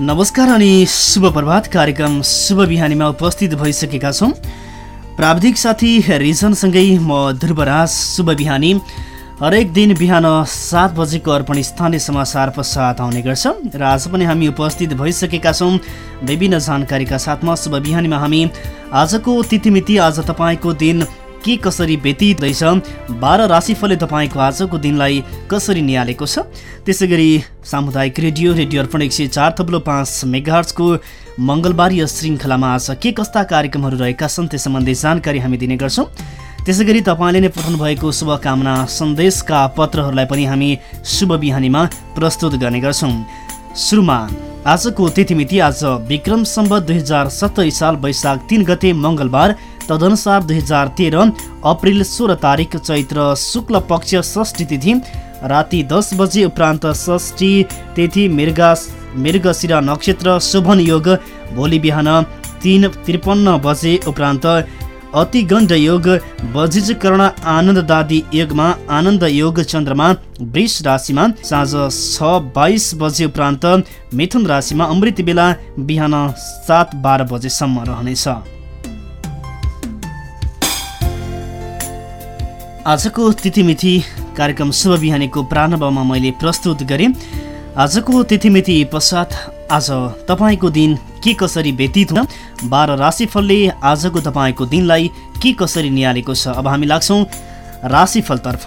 नमस्कार अनि शुभ प्रभात। कार्यक्रम शुभ बिहानीमा उपस्थित भइसकेका छौँ। प्राविधिक साथी रिजनसँगै म ध्रुवराज शुभ बिहानी। हरेक दिन बिहान सात बजेको अर्पण स्थानीय समाचार पश्चात आउने गर्छ र आज पनि हामी उपस्थित भइसकेका छौँ। विभिन्न जानकारीका साथमा शुभ बिहानीमा हामी। आजको तिथिमिति आज तपाईँको दिन के कसरी व्यतीत बाह्र राशिफलले तपाईँको आजको दिनलाई कसरी निहालेको छ? त्यसै गरी सामुदायिक रेडियो रेडियो अर्पण एक सय चार थप्लो पाँच मेगार्सको मङ्गलबारीय श्रृङ्खलामा आज के कस्ता कार्यक्रमहरू रहेका छन् त्यस सम्बन्धी जानकारी हामी दिने गर्छौँ। त्यसै गरी तपाईँले नै पठाउनु भएको शुभकामना सन्देशका पत्रहरूलाई पनि हामी शुभ बिहानीमा प्रस्तुत गर्ने गर्छौँ। सुरुमा आजको तिथिमिति आज विक्रम सम्बत दुई हजार सत्तरी साल वैशाख तिन गते मङ्गलबार तदनुसार दुई हजार तेह्र अप्रिल सोह्र तारिक चैत्र शुक्ल पक्ष षष्ठी तिथि राति दस बजे उपरान्त षष्ठी तिथि मृगा मृगशिरा नक्षत्र शोभन योग भोलि बिहान तिन त्रिपन्न बजे उपरान्त अतिगण्ड योग वजिजकरण आनन्ददादी योगमा आनन्द योग चन्द्रमा वृष राशिमा साँझ छ बाइस बजे उपरान्त मिथुन राशिमा अमृत बेला बिहान सात बाह्र बजेसम्म रहनेछ। आजको तिथिमिथि कार्यक्रम शुभ बिहानीको प्रारम्भमा मैले प्रस्तुत गरेँ। आजको तिथिमिति पश्चात आज तपाईँको दिन के कसरी व्यतीत हुन बाह्र राशिफलले आजको तपाईँको दिनलाई के कसरी निहालेको छ अब हामी लाग्छौँ राशिफलतर्फ।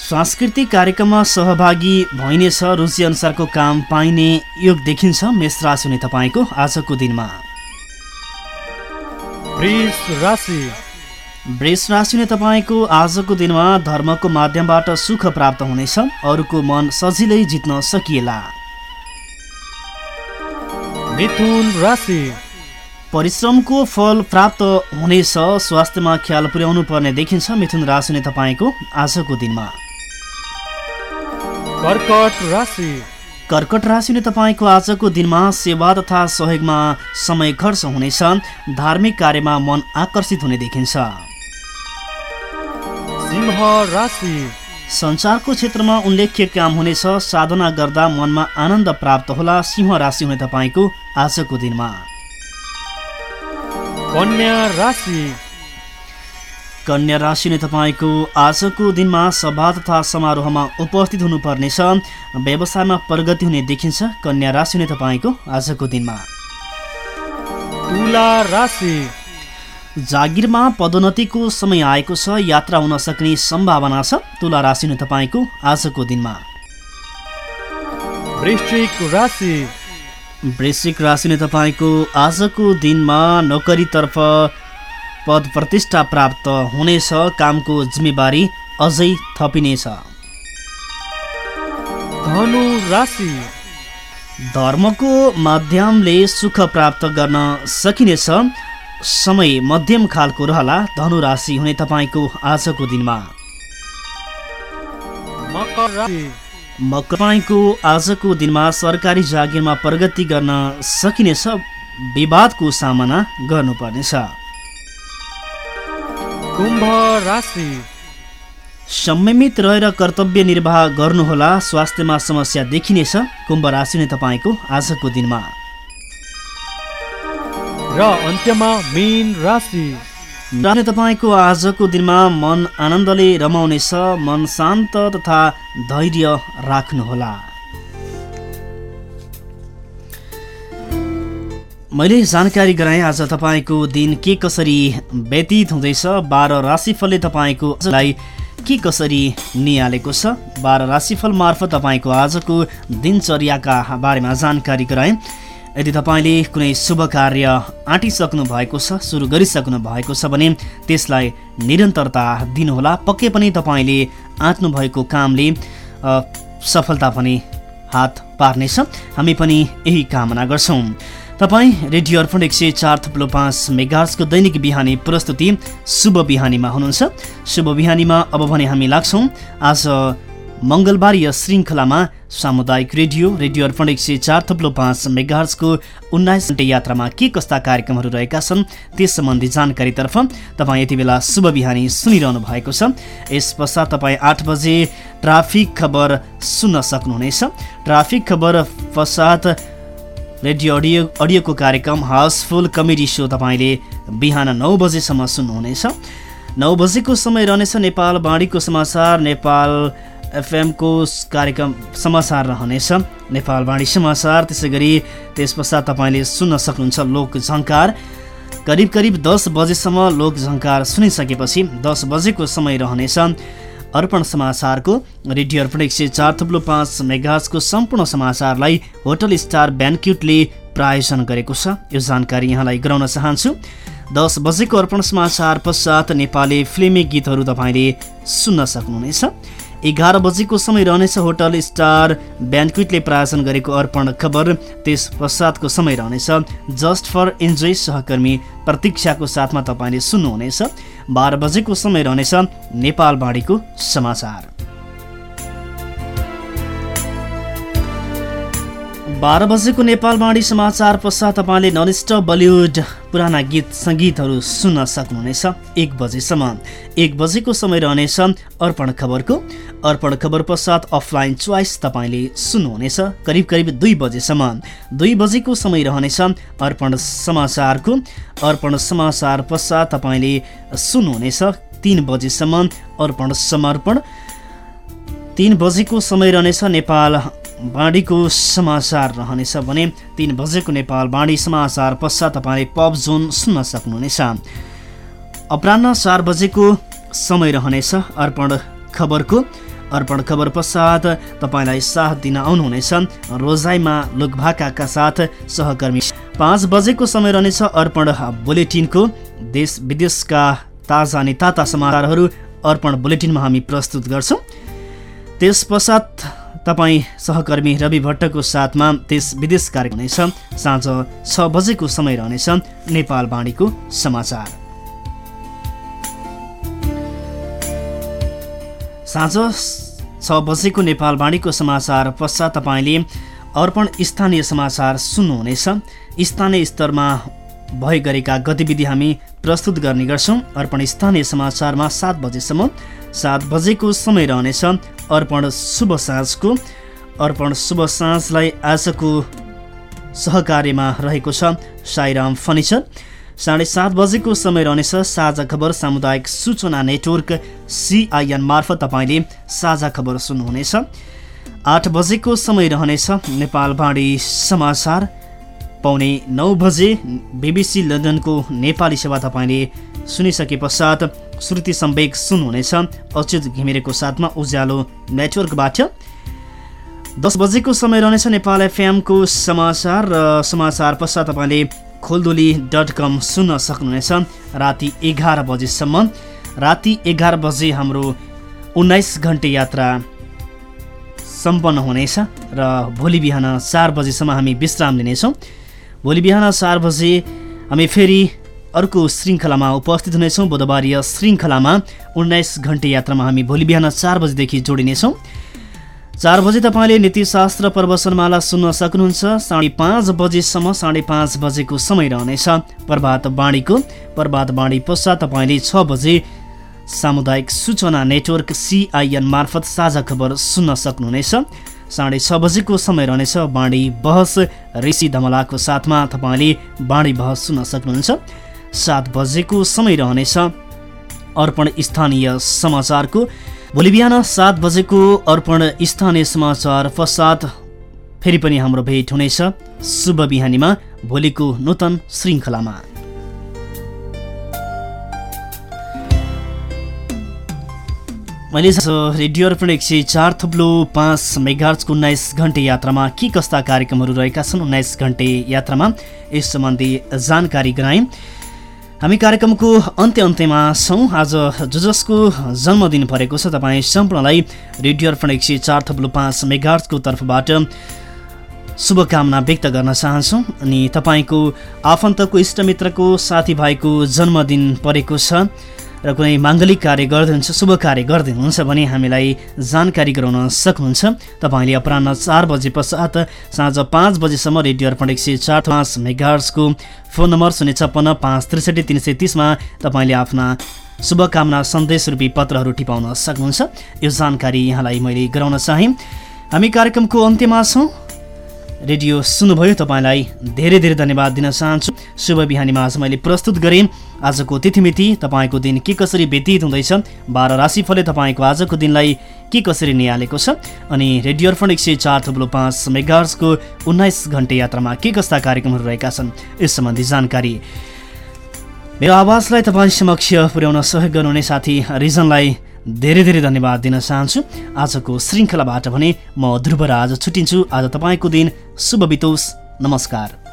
सांस्कृतिक कार्यक्रममा सहभागी भइनेछ रुचि अनुसारको काम पाइने योग देखिन्छ मेष राशि हुने तपाईँको आजको दिनमा। वृष राशि। नै तपाईँको आजको दिनमा धर्मको माध्यमबाट सुख प्राप्त हुनेछ अरूको मन सजिलै जित्न सकिएला। मिथुन राशि। परिश्रमको फल प्राप्त हुनेछ स्वास्थ्यमा ख्याल पुर्याउनु पर्ने देखिन्छ मिथुन राशि नै तपाईँको आजको दिनमा। कर्कट राशि। कर्कट राशि नै तपाईँको आजको दिनमा सेवा तथा सहयोगमा समय खर्च हुनेछ। धार्मिक कार्यमा मन आकर्षित हुने देखिन्छ। सिंह राशि। सञ्चारको क्षेत्रमा उल्लेख्य काम हुनेछ। साधना गर्दा मनमा आनन्द प्राप्त होला। सिंह राशि हुने तपाईँको आजको दिनमा। कन्या राशि। कन्या राशि नै तपाईँको आजको दिनमा सभा तथा समारोहमा उपस्थित हुनुपर्नेछ। व्यवसायमा प्रगति हुने देखिन्छ कन्या राशि नै तपाईँको आजको दिनमा। तुला राशि। जागिरमा पदोन्नतिको समय आएको छ यात्रा हुन सक्ने सम्भावना छ तुला राशि नै तपाईँको आजको दिनमा। वृश्चिक राशि। वृश्चिक राशि नै तपाईँको आजको दिनमा नोकरीतर्फ पद प्रतिष्ठा प्राप्त हुनेछ कामको जिम्मेवारी अझै थपिनेछ। धनु राशि धर्मको माध्यमले सुख प्राप्त गर्न सकिनेछ। समय मध्यम खालको रहला धनु राशि हुने तपाईँको आजको दिनमा। तपाईँको आजको दिनमा सरकारी जागिरमा प्रगति गर्न सकिनेछ। विवादको सामना गर्नुपर्नेछ। कुम्भ राशि। संयमित रहेर कर्तव्य निर्वाह गर्नुहोला स्वास्थ्यमा समस्या देखिनेछ। कुम्भ राशि नै तपाईँको आजको दिनमा। र अन्त्यमा मेन राशि। तपाईँको आजको दिनमा मन आनन्दले रमाउनेछ मन शान्त तथा धैर्य राख्नुहोला। मैले जानकारी गराएँ आज तपाईँको दिन के कसरी व्यतीत हुँदैछ? बाह्र राशिफलले तपाईँको के कसरी निहालेको छ? बाह्र राशिफल मार्फत तपाईँको आजको दिनचर्याका बारेमा जानकारी गराएँ। यदि तपाईँले कुनै शुभ कार्य आँटिसक्नु भएको छ सुरु गरिसक्नु भएको छ भने त्यसलाई निरन्तरता दिनुहोला। पक्कै पनि तपाईँले आँट्नु भएको कामले सफलता पनि हात पार्नेछ। हामी पनि यही कामना गर्छौँ। तपाईँ रेडियो अर्पण एक सय चार थप्लो पाँच मेगार्सको दैनिक बिहानी प्रस्तुति शुभ बिहानीमा हुनुहुन्छ। शुभ बिहानीमा अब भने हामी लाग्छौँ आज मङ्गलबार यस श्रृङ्खलामा सामुदायिक रेडियो रेडियो अर्पण एक सय चार थप्लो पाँच मेगाहर्सको उन्नाइस घन्टे यात्रामा के कस्ता कार्यक्रमहरू रहेका छन् त्यस सम्बन्धी जानकारीतर्फ तपाईँ यति बेला शुभ बिहानी सुनिरहनु भएको छ। यस पश्चात तपाईँ आठ बजे ट्राफिक खबर सुन्न सक्नुहुनेछ। ट्राफिक खबर पश्चात रेडियो अडियो अडियोको कार्यक्रम हाउसफुल कमेडी सो तपाईँले बिहान नौ बजेसम्म सुन्नुहुनेछ। नौ बजेको समय रहनेछ नेपाल बाढीको समाचार नेपाल एफएमको कार्यक्रम समाचार रहनेछ। नेपाल बाणी समाचार त्यसै गरी त्यस पश्चात तपाईँले सुन्न सक्नुहुन्छ लोक झङ्कार। करिब करिब दस बजेसम्म लोक झङ्कार सुनिसकेपछि दस बजेको समय रहनेछ। अर्पण समाचारको रेडियो अर्पण एक सय चार थुप्लो पाँच मेगाजको सम्पूर्ण समाचारलाई होटल स्टार ब्यान्क्युटले प्रायोजन गरेको छ। यो जानकारी यहाँलाई गराउन चाहन्छु। दस बजेको अर्पण समाचार पश्चात नेपाली फिल्मी गीतहरू तपाईँले सुन्न सक्नुहुनेछ। एघार बजेको समय रहनेछ होटल स्टार ब्यान्क्विटले प्रायोजन गरेको अर्पण खबर। त्यस पश्चातको समय रहनेछ। जस्ट फर इन्जोय सहकर्मी प्रतीक्षाको साथमा तपाईँले सुन्नुहुनेछ। बाह्र बजेको समय रहनेछ। नेपाल बाढीको समाचार। बाह्र बजेको नेपालवाणी समाचार पश्चात तपाईँले ननिष्ठ बलिउड पुराना गीत सङ्गीतहरू सुन्न सक्नुहुनेछ। एक बजेसम्म। एक बजेको समय रहनेछ। अर्पण खबरको। अर्पण खबर पश्चात अफलाइन चोइस तपाईँले सुन्नुहुनेछ। करिब करिब दुई बजेसम्म। दुई बजेको समय रहनेछ। अर्पण समाचारको। अर्पण समाचार पश्चात तपाईँले सुन्नुहुनेछ। तिन बजेसम्म अर्पण समर्पण। तिन बजेको समय रहनेछ नेपाल बाँडीको समाचार रहनेछ भने तिन बजेको नेपाल बाँडी समाचार पश्चात तपाईँले पप जोन सुन्न सक्नुहुनेछ। अपरान्न चार बजेको समय रहनेछ अर्पण खबरको। अर्पण खबर पश्चात तपाईँलाई साथ दिन आउनुहुनेछ। रोजाइमा लुकभाकाका साथ सहकर्मी। पाँच बजेको समय रहनेछ अर्पण बुलेटिनको। देश विदेशका ताजा अनि ताता समाचारहरू अर्पण बुलेटिनमा हामी प्रस्तुत गर्छौँ। त्यस पश्चात तपाईँ सहकर्मी रवि भट्टको साथमा देश विदेश कार्यक्रम हुनेछ। साँझ छ बजेको समय रहनेछ। नेपाल बाणीको समाचार। साँझ छ बजेको नेपाल बाणीको समाचार पश्चात तपाईँले अर्पण स्थानीय समाचार सुन्नुहुनेछ। स्थानीय स्तरमा भए गरेका गतिविधि हामी प्रस्तुत गर्ने गर्छौँ। अर्पण स्थानीय समाचारमा सात बजेसम्म। सात बजेको समय रहनेछ। अर्पण शुभ साँझको। अर्पण शुभ साँझलाई आजको सहकार्यमा रहेको छ साईराम फर्निचर। साढे सात बजेको समय रहनेछ साझा खबर सामुदायिक सूचना नेटवर्क सिआइएन मार्फत तपाईँले साझा खबर सुन्नुहुनेछ। आठ बजेको समय रहनेछ नेपाल बाँडी समाचार। पाउने नौ बजे बिबिसी लन्डनको नेपाली सेवा तपाईँले सुनिसके पश्चात श्रुति सम्वेक सुन्नुहुनेछ। अच्युत घिमिरेको साथमा उज्यालो नेटवर्कबाट। दस बजेको समय रहनेछ नेपाल एफएमको समाचार र समाचार पश्चात तपाईँले खोलदोली डट कम सुन्न सक्नुहुनेछ। राति एघार बजेसम्म। राति एघार बजे हाम्रो उन्नाइस घन्टे यात्रा सम्पन्न हुनेछ र भोलि बिहान चार बजेसम्म हामी विश्राम लिनेछौँ। भोलि बिहान चार बजे हामी फेरि अर्को श्रृङ्खलामा उपस्थित हुनेछौँ। बुधबारीय श्रृङ्खलामा उन्नाइस घन्टे यात्रामा हामी भोलि बिहान चार बजीदेखि जोडिनेछौँ। चार बजे तपाईँले नीतिशास्त्र प्रवचनमाला सुन्न सक्नुहुन्छ। साढे पाँच बजेसम्म साढे पाँच बजेको समय रहनेछ। प्रभात बाणीको प्रभात बाणी पश्चात तपाईँले छ बजे सामुदायिक सूचना नेटवर्क सिआइएन मार्फत साझा खबर सुन्न सक्नुहुनेछ। साढे छ बजेको समय रहनेछ। बाणी बहस ऋषि धमलाको साथमा तपाईँले बाणी बहस सुन्न सक्नुहुन्छ। सात बजेको समय रहनेछ। अर्पण स्थानीय समाचारको। भोलि बिहान सात बजेको अर्पण स्थानीय समाचार पश्चात फेरि पनि हाम्रो भेट हुनेछ। शुभ बिहानीमा भोलिको नूतन श्रृङ्खलामा। मैले रेडियो अर्पण एक सय चार थुप्लो पाँच मेगार्चको उन्नाइस घन्टे यात्रामा के कस्ता कार्यक्रमहरू रहेका छन् उन्नाइस घन्टे यात्रामा यस सम्बन्धी जानकारी गराएँ। हामी कार्यक्रमको अन्त्य अन्त्यमा छौँ। आज जो जसको जन्मदिन परेको छ तपाईँ सम्पूर्णलाई रेडियो अर्पण एक सय चार थप्लु पाँच तर्फबाट शुभकामना व्यक्त गर्न चाहन्छौँ। अनि तपाईँको आफन्तको इष्टमित्रको साथीभाइको जन्मदिन परेको छ। र कुनै माङ्गलिक कार्य गर्दै शुभ कार्य गर्दै भने हामीलाई जानकारी गराउन सक्नुहुन्छ। तपाईँले अपराह चार बजे पश्चात साँझ पाँच बजेसम्म रेडियो अर्पण एक सय चार पाँच मेगार्सको फोन नम्बर शून्य छप्पन्न पाँच त्रिसठी तिन सय तिसमा तपाईँले आफ्ना शुभकामना सन्देश रूपी पत्रहरू टिपाउन सक्नुहुन्छ। यो जानकारी यहाँलाई मैले गराउन चाहेँ। हामी कार्यक्रमको अन्त्यमा छौँ। रेडियो सुन्नुभयो तपाईँलाई धेरै धेरै धन्यवाद दिन चाहन्छु। शुभ बिहानीमा आज मैले प्रस्तुत गरेँ। आजको तिथिमिति तपाईँको दिन के कसरी व्यतीत हुँदैछ बाह्र राशिफलले तपाईँको आजको दिनलाई के कसरी निहालेको छ अनि रेडियो अर्पण एक सय चार थुप्रो पाँच मेगार्सको उन्नाइस घन्टे यात्रामा के कस्ता कार्यक्रमहरू रहेका छन् यस सम्बन्धी जानकारी। मेरो आवाजलाई तपाईँ समक्ष पुर्याउन सहयोग गर्नुहुने साथी रिजनलाई धेरै धेरै धन्यवाद दिन चाहन्छु। आजको श्रृङ्खलाबाट भने म ध्रुवराज छुट्टिन्छु। आज तपाईँको दिन शुभ बितोस्। नमस्कार।